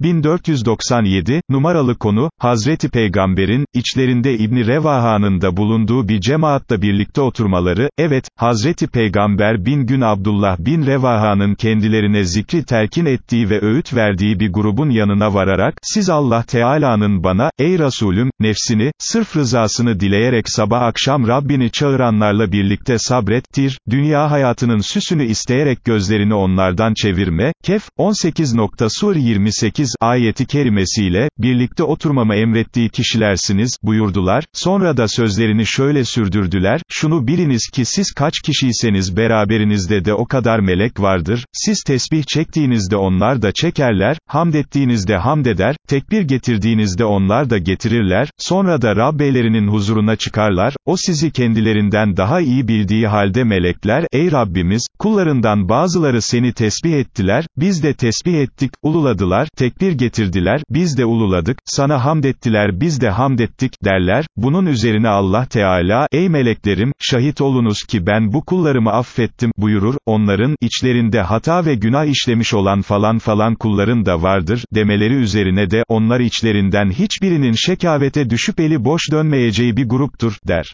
1497, numaralı konu, Hazreti Peygamber'in, içlerinde İbni Revaha'nın da bulunduğu bir cemaatla birlikte oturmaları, evet, Hazreti Peygamber bin gün Abdullah bin Revaha'nın kendilerine zikri telkin ettiği ve öğüt verdiği bir grubun yanına vararak, siz Allah Teala'nın bana, ey Resulüm, nefsini, sırf rızasını dileyerek sabah akşam Rabbini çağıranlarla birlikte sabrettir, dünya hayatının süsünü isteyerek gözlerini onlardan çevirme, Kehf, 18. Sur 28, ayeti kerimesiyle, birlikte oturmamı emrettiği kişilersiniz, buyurdular, sonra da sözlerini şöyle sürdürdüler, şunu biliniz ki siz kaç kişiyseniz beraberinizde de o kadar melek vardır, siz tesbih çektiğinizde onlar da çekerler, hamd ettiğinizde hamd eder, tekbir getirdiğinizde onlar da getirirler, sonra da Rabbeylerinin huzuruna çıkarlar, o sizi kendilerinden daha iyi bildiği halde melekler, ey Rabbimiz, kullarından bazıları seni tesbih ettiler, biz de tesbih ettik, ululadılar, tekbir getirdiler, biz de ululadık, sana hamd ettiler biz de hamd ettik, derler, bunun üzerine Allah Teala, ey meleklerim, şahit olunuz ki ben bu kullarımı affettim, buyurur, onların, içlerinde hata ve günah işlemiş olan falan falan kulların da vardır, demeleri üzerine de, onlar içlerinden hiçbirinin şekavete düşüp eli boş dönmeyeceği bir gruptur, der.